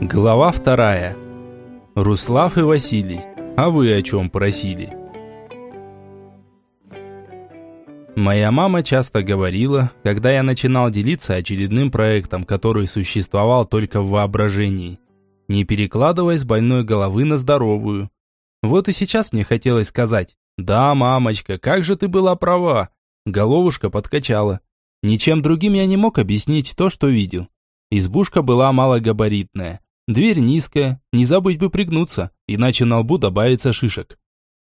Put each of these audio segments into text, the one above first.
Глава вторая. Руслав и Василий. А вы о чем просили? Моя мама часто говорила, когда я начинал делиться очередным проектом, который существовал только в воображении. Не перекладывай с больной головы на здоровую. Вот и сейчас мне хотелось сказать, да, мамочка, как же ты была права. Головушка подкачала. Ничем другим я не мог объяснить то, что видел. Избушка была малогабаритная. Дверь низкая, не забыть бы пригнуться, иначе на лбу добавится шишек.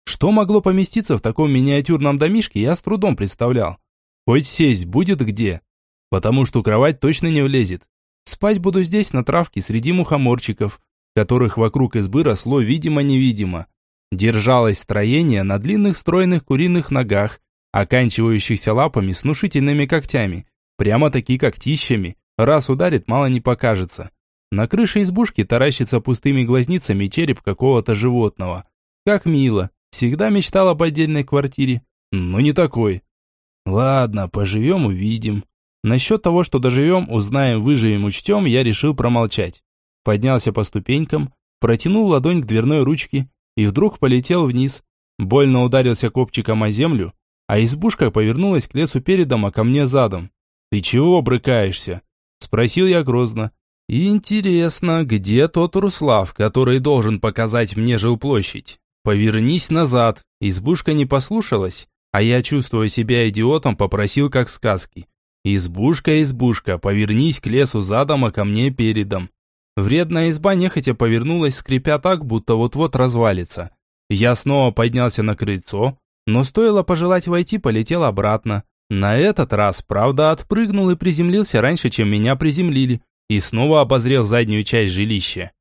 Что могло поместиться в таком миниатюрном домишке, я с трудом представлял. Хоть сесть будет где, потому что кровать точно не влезет. Спать буду здесь, на травке, среди мухоморчиков, которых вокруг избы росло видимо-невидимо. Держалось строение на длинных стройных куриных ногах, оканчивающихся лапами с внушительными когтями, прямо-таки когтищами, раз ударит, мало не покажется. На крыше избушки таращится пустыми глазницами череп какого-то животного. Как мило. Всегда мечтал об отдельной квартире. Но не такой. Ладно, поживем, увидим. Насчет того, что доживем, узнаем, выживем, учтем, я решил промолчать. Поднялся по ступенькам, протянул ладонь к дверной ручке и вдруг полетел вниз. Больно ударился копчиком о землю, а избушка повернулась к лесу передом, а ко мне задом. «Ты чего брыкаешься?» Спросил я грозно. «Интересно, где тот Руслав, который должен показать мне жилплощадь? Повернись назад». Избушка не послушалась, а я, чувствуя себя идиотом, попросил как в сказке. «Избушка, избушка, повернись к лесу задом, а ко мне передом». Вредная изба нехотя повернулась, скрипя так, будто вот-вот развалится. Я снова поднялся на крыльцо, но стоило пожелать войти, полетел обратно. На этот раз, правда, отпрыгнул и приземлился раньше, чем меня приземлили и снова обозрел заднюю часть жилища.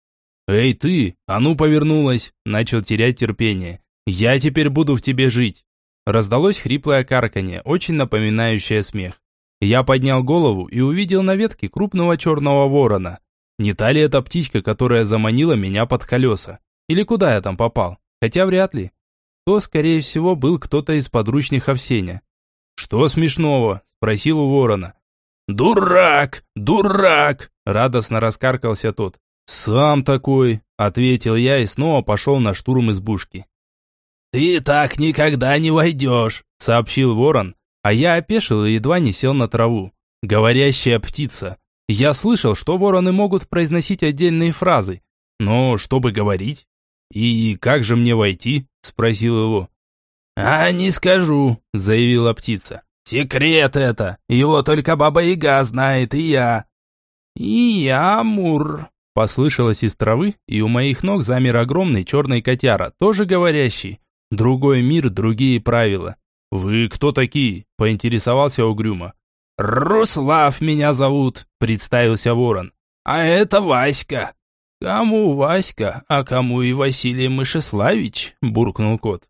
«Эй ты, а ну повернулась!» Начал терять терпение. «Я теперь буду в тебе жить!» Раздалось хриплое карканье, очень напоминающее смех. Я поднял голову и увидел на ветке крупного черного ворона. Не та ли эта птичка, которая заманила меня под колеса? Или куда я там попал? Хотя вряд ли. То, скорее всего, был кто-то из подручных Овсеня. «Что смешного?» – спросил у ворона. «Дурак! Дурак!» – радостно раскаркался тот. «Сам такой!» – ответил я и снова пошел на штурм избушки. «Ты так никогда не войдешь!» – сообщил ворон, а я опешил и едва не сел на траву. Говорящая птица. Я слышал, что вороны могут произносить отдельные фразы, но чтобы говорить? «И как же мне войти?» – спросил его. «А не скажу», – заявила птица. Секрет это, его только Баба-Яга знает, и я. И я, Мур. Послышалось из травы, и у моих ног замер огромный черный котяра, тоже говорящий. Другой мир, другие правила. «Вы кто такие?» – поинтересовался угрюмо. «Руслав меня зовут», – представился ворон. «А это Васька». «Кому Васька, а кому и Василий Мышеславич?» – буркнул кот.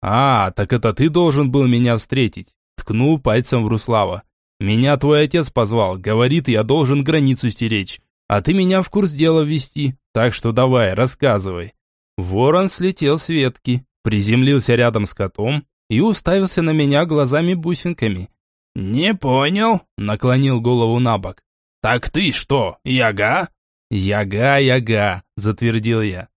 «А, так это ты должен был меня встретить. Ткнул пальцем в Руслава. «Меня твой отец позвал, говорит, я должен границу стеречь, а ты меня в курс дела ввести, так что давай, рассказывай». Ворон слетел с ветки, приземлился рядом с котом и уставился на меня глазами-бусинками. «Не понял», — наклонил голову на бок. «Так ты что, яга?» «Яга, яга», — затвердил я.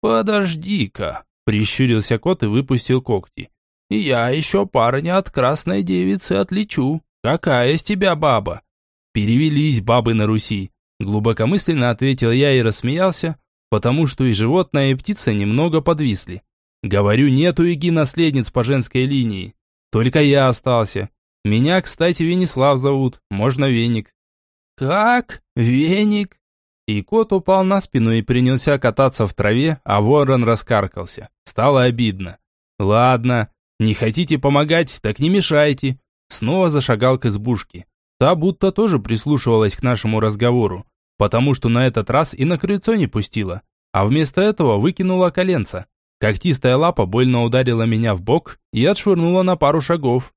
«Подожди-ка», — прищурился кот и выпустил когти. Я еще парня от красной девицы отличу. Какая из тебя баба? Перевелись бабы на Руси. Глубокомысленно ответил я и рассмеялся, потому что и животное, и птица немного подвисли. Говорю, нету иги наследниц по женской линии. Только я остался. Меня, кстати, Венеслав зовут, можно Веник. Как? Веник? И кот упал на спину и принялся кататься в траве, а ворон раскаркался. Стало обидно. Ладно, не хотите помогать, так не мешайте. Снова зашагал к избушке. Та будто тоже прислушивалась к нашему разговору, потому что на этот раз и на крыльцо не пустила, а вместо этого выкинула коленца. Когтистая лапа больно ударила меня в бок и отшвырнула на пару шагов.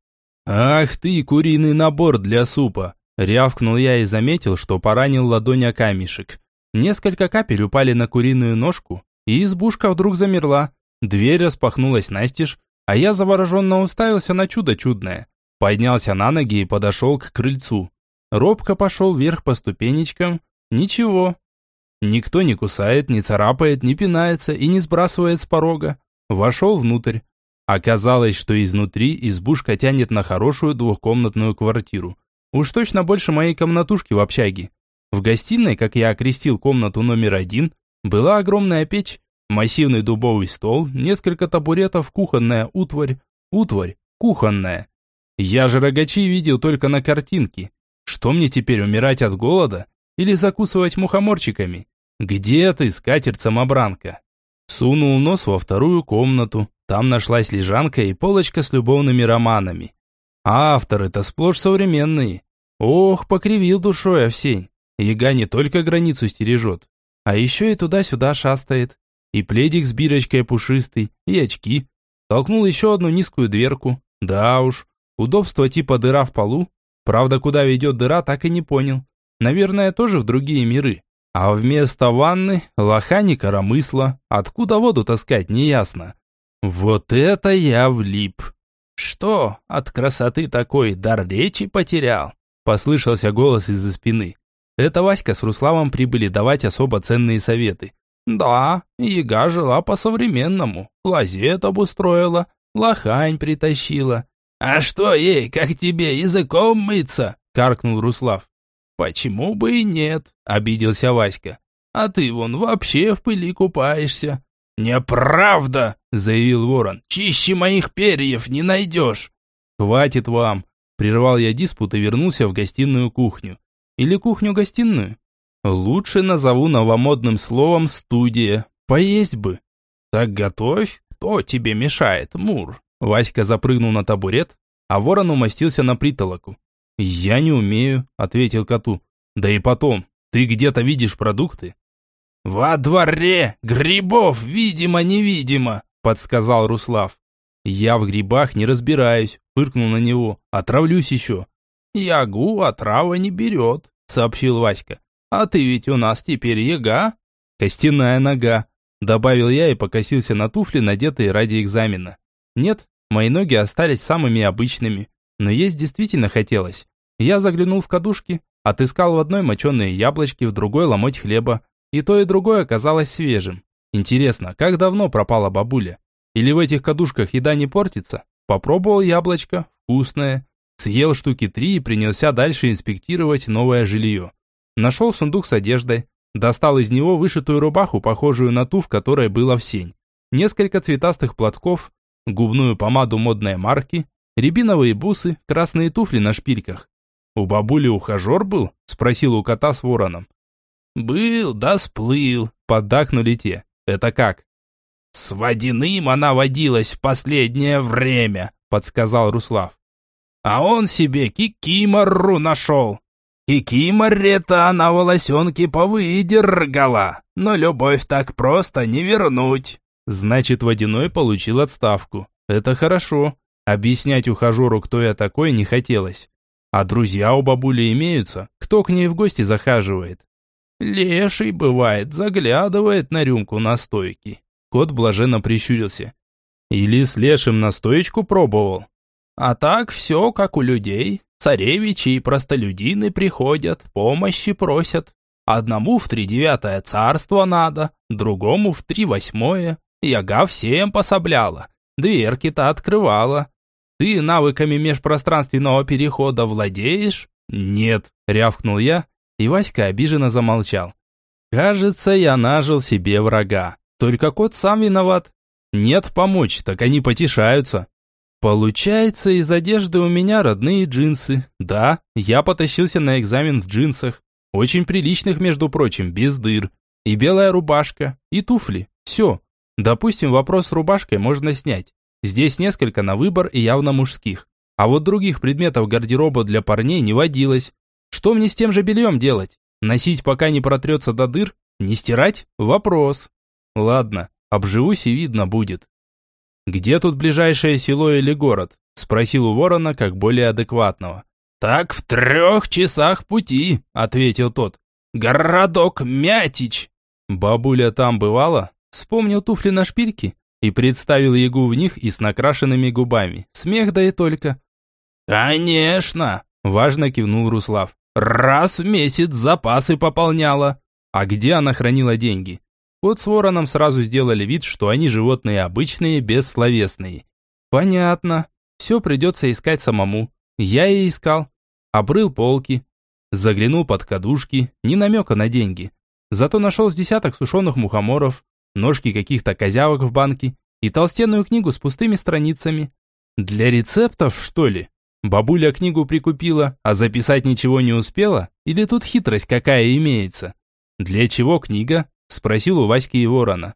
«Ах ты, куриный набор для супа!» Рявкнул я и заметил, что поранил ладонь о камешек. Несколько капель упали на куриную ножку, и избушка вдруг замерла. Дверь распахнулась настежь, а я завороженно уставился на чудо чудное. Поднялся на ноги и подошел к крыльцу. Робко пошел вверх по ступенечкам. Ничего. Никто не кусает, не царапает, не пинается и не сбрасывает с порога. Вошел внутрь. Оказалось, что изнутри избушка тянет на хорошую двухкомнатную квартиру. Уж точно больше моей комнатушки в общаге. В гостиной, как я окрестил комнату номер один, была огромная печь, массивный дубовый стол, несколько табуретов, кухонная утварь, утварь, кухонная. Я же рогачи видел только на картинке. Что мне теперь, умирать от голода? Или закусывать мухоморчиками? Где ты, скатерть-самобранка? Сунул нос во вторую комнату. Там нашлась лежанка и полочка с любовными романами. А авторы-то сплошь современные. Ох, покривил душой Овсень. Яга не только границу стережет, а еще и туда-сюда шастает. И пледик с бирочкой пушистый, и очки. Толкнул еще одну низкую дверку. Да уж, удобство типа дыра в полу. Правда, куда ведет дыра, так и не понял. Наверное, тоже в другие миры. А вместо ванны лохани коромысла. Откуда воду таскать, неясно. Вот это я влип. Что, от красоты такой дар речи потерял? Послышался голос из-за спины. Это Васька с Руславом прибыли давать особо ценные советы. Да, яга жила по-современному. Лазет обустроила, лохань притащила. А что ей, как тебе, языком мыться? Каркнул Руслав. «Почему бы и нет?» – обиделся Васька. «А ты вон вообще в пыли купаешься». «Неправда!» – заявил ворон. «Чище моих перьев не найдешь!» «Хватит вам!» – прервал я диспут и вернулся в гостиную кухню. Или кухню-гостиную? Лучше назову новомодным словом «студия». Поесть бы. «Так готовь, кто тебе мешает, Мур?» Васька запрыгнул на табурет, а ворон умостился на притолоку. «Я не умею», — ответил коту. «Да и потом, ты где-то видишь продукты?» «Во дворе! Грибов, видимо-невидимо!» — подсказал Руслав. «Я в грибах не разбираюсь», — фыркнул на него. «Отравлюсь еще». «Ягу отрава не берет», — сообщил Васька. «А ты ведь у нас теперь яга?» «Костяная нога», — добавил я и покосился на туфли, надетые ради экзамена. «Нет, мои ноги остались самыми обычными, но есть действительно хотелось. Я заглянул в кадушки, отыскал в одной моченые яблочки, в другой ломоть хлеба. И то, и другое оказалось свежим. Интересно, как давно пропала бабуля? Или в этих кадушках еда не портится? Попробовал яблочко, вкусное. Съел штуки три и принялся дальше инспектировать новое жилье. Нашел сундук с одеждой. Достал из него вышитую рубаху, похожую на ту, в которой было в сень. Несколько цветастых платков, губную помаду модной марки, Рябиновые бусы, красные туфли на шпильках. «У бабули ухажер был?» – спросил у кота с вороном. «Был, да сплыл», – поддакнули те. «Это как?» «С водяным она водилась в последнее время», – подсказал Руслав. «А он себе кикиморру нашел. Кикиморре-то она волосенки повыдергала, но любовь так просто не вернуть». Значит, водяной получил отставку. Это хорошо. Объяснять ухажеру, кто я такой, не хотелось. А друзья у бабули имеются, кто к ней в гости захаживает. Леший, бывает, заглядывает на рюмку настойки. Кот блаженно прищурился. Или с лешим настоечку пробовал. А так все как у людей. Царевичи и простолюдины приходят, помощи просят. Одному в тридевятое царство надо, другому в три восьмое. Яга всем пособляла, дверки-то открывала. Ты навыками межпространственного перехода владеешь? Нет, рявкнул я, и Васька обиженно замолчал. Кажется, я нажил себе врага. Только кот сам виноват. Нет помочь, так они потешаются. Получается, из одежды у меня родные джинсы. Да, я потащился на экзамен в джинсах. Очень приличных, между прочим, без дыр. И белая рубашка, и туфли. Все. Допустим, вопрос с рубашкой можно снять. Здесь несколько на выбор и явно мужских. А вот других предметов гардероба для парней не водилось. Что мне с тем же бельем делать? Носить пока не протрется до дыр? Не стирать? Вопрос. Ладно, обживусь и видно будет. «Где тут ближайшее село или город?» Спросил у ворона, как более адекватного. «Так в трех часах пути», — ответил тот. «Городок Мятич». «Бабуля там бывала?» Вспомнил туфли на шпильке и представил Ягу в них и с накрашенными губами. Смех да и только. «Конечно!» – важно кивнул Руслав. «Раз в месяц запасы пополняла». А где она хранила деньги? Кот с вороном сразу сделали вид, что они животные обычные, бессловесные. Понятно. Все придется искать самому. Я и искал. Обрыл полки. Заглянул под кадушки, ни намека на деньги. Зато нашел с десяток сушеных мухоморов, ножки каких-то козявок в банке и толстенную книгу с пустыми страницами. Для рецептов, что ли? Бабуля книгу прикупила, а записать ничего не успела? Или тут хитрость какая имеется? Для чего книга? Спросил у Васьки и Ворона.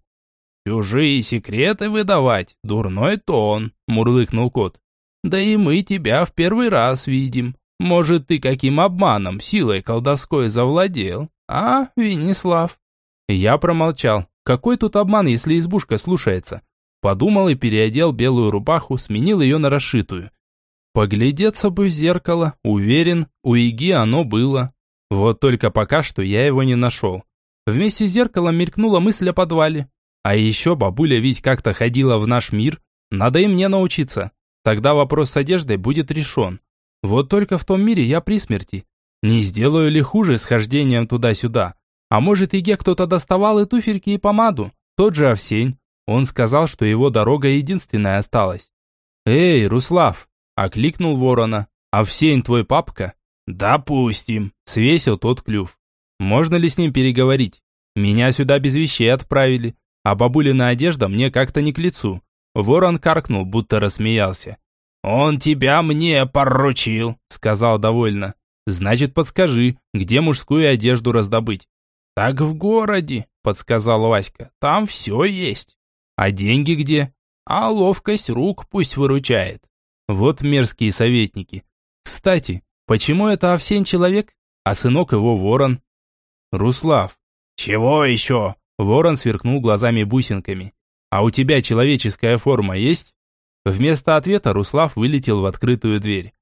«Чужие секреты выдавать, дурной тон», – мурлыкнул кот. «Да и мы тебя в первый раз видим. Может, ты каким обманом, силой колдовской завладел, а, Венеслав?» Я промолчал. Какой тут обман, если избушка слушается? Подумал и переодел белую рубаху, сменил ее на расшитую. Поглядеться бы в зеркало, уверен, у Иги оно было. Вот только пока что я его не нашел. Вместе с зеркалом мелькнула мысль о подвале. А еще бабуля ведь как-то ходила в наш мир. Надо и мне научиться. Тогда вопрос с одеждой будет решен. Вот только в том мире я при смерти. Не сделаю ли хуже с хождением туда-сюда? А может, Иге кто-то доставал и туфельки, и помаду? Тот же Овсень. Он сказал, что его дорога единственная осталась. «Эй, Руслав!» Окликнул ворона. «Овсень твой папка?» «Допустим», — свесил тот клюв. «Можно ли с ним переговорить? Меня сюда без вещей отправили, а бабулина одежда мне как-то не к лицу». Ворон каркнул, будто рассмеялся. «Он тебя мне поручил», — сказал довольно. «Значит, подскажи, где мужскую одежду раздобыть?» «Так в городе», — подсказал Васька. «Там все есть». «А деньги где?» «А ловкость рук пусть выручает». Вот мерзкие советники. Кстати, почему это Овсень человек, а сынок его ворон? Руслав. Чего еще? Ворон сверкнул глазами-бусинками. А у тебя человеческая форма есть? Вместо ответа Руслав вылетел в открытую дверь.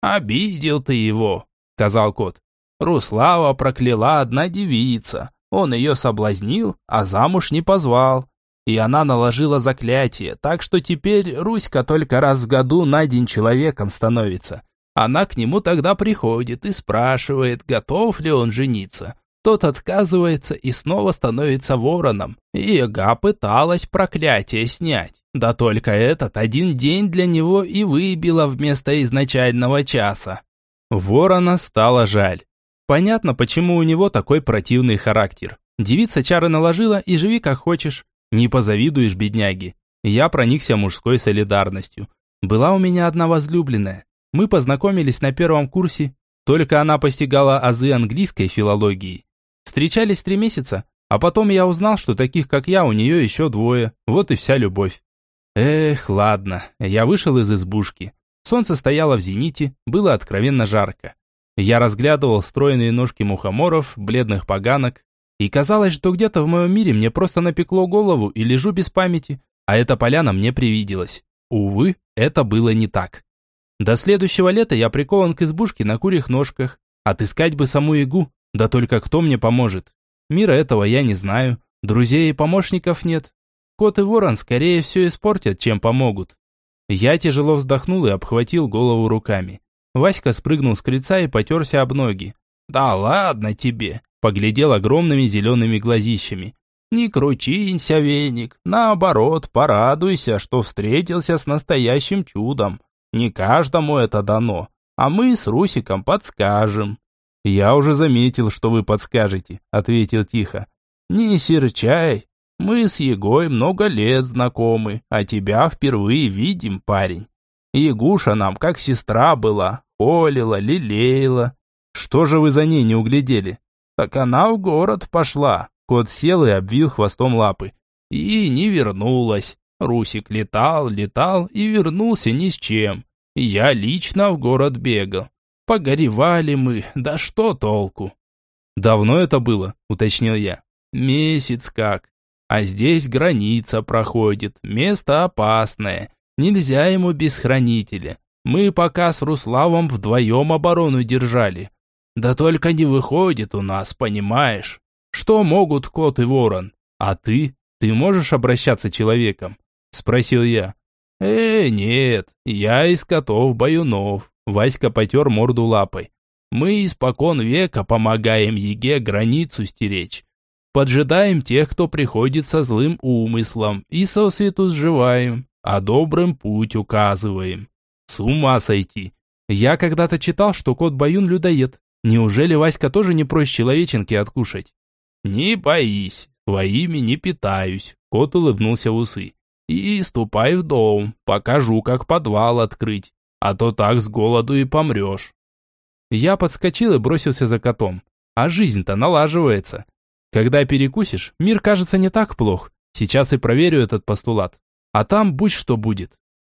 «Обидел ты его», — сказал кот. «Руслава прокляла одна девица. Он ее соблазнил, а замуж не позвал. И она наложила заклятие, так что теперь Руська только раз в году на день человеком становится. Она к нему тогда приходит и спрашивает, готов ли он жениться. Тот отказывается и снова становится вороном. И Яга пыталась проклятие снять. Да только этот один день для него и выбила вместо изначального часа. Ворона стало жаль. Понятно, почему у него такой противный характер. Девица чары наложила и живи как хочешь. Не позавидуешь, бедняги. Я проникся мужской солидарностью. Была у меня одна возлюбленная. Мы познакомились на первом курсе, только она постигала азы английской филологии. Встречались три месяца, а потом я узнал, что таких, как я, у нее еще двое. Вот и вся любовь. Эх, ладно. Я вышел из избушки. Солнце стояло в зените, было откровенно жарко. Я разглядывал стройные ножки мухоморов, бледных поганок, и казалось, что где-то в моем мире мне просто напекло голову и лежу без памяти, а эта поляна мне привиделась. Увы, это было не так. До следующего лета я прикован к избушке на курьих ножках. Отыскать бы саму игу, да только кто мне поможет? Мира этого я не знаю, друзей и помощников нет. Кот и ворон скорее все испортят, чем помогут. Я тяжело вздохнул и обхватил голову руками. Васька спрыгнул с крыльца и потерся об ноги. «Да ладно тебе, поглядел огромными зелеными глазищами. «Не кручинься, веник, наоборот, порадуйся, что встретился с настоящим чудом. Не каждому это дано, а мы с Русиком подскажем». «Я уже заметил, что вы подскажете», — ответил тихо. «Не серчай, мы с Егой много лет знакомы, а тебя впервые видим, парень. Ягуша нам как сестра была, холила, лелеяла. Что же вы за ней не углядели?» Так она в город пошла. Кот сел и обвил хвостом лапы. И не вернулась. Русик летал, летал и вернулся ни с чем. Я лично в город бегал. Погоревали мы, да что толку? Давно это было, уточнил я. Месяц как. А здесь граница проходит, место опасное. Нельзя ему без хранителя. Мы пока с Руславом вдвоем оборону держали. Да только не выходит у нас, понимаешь? Что могут кот и ворон? А ты? Ты можешь обращаться человеком? Спросил я. Э, нет, я из котов-баюнов. Васька потер морду лапой. Мы испокон века помогаем Еге границу стеречь. Поджидаем тех, кто приходит со злым умыслом, и сосвету сживаем, а добрым путь указываем. С ума сойти. Я когда-то читал, что кот Баюн людоед. Неужели Васька тоже не проще человеченки откушать? Не боись, твоими не питаюсь. Кот улыбнулся в усы. И ступай в дом, покажу, как подвал открыть. А то так с голоду и помрешь. Я подскочил и бросился за котом. А жизнь-то налаживается. Когда перекусишь, мир кажется не так плох. Сейчас и проверю этот постулат. А там будь что будет.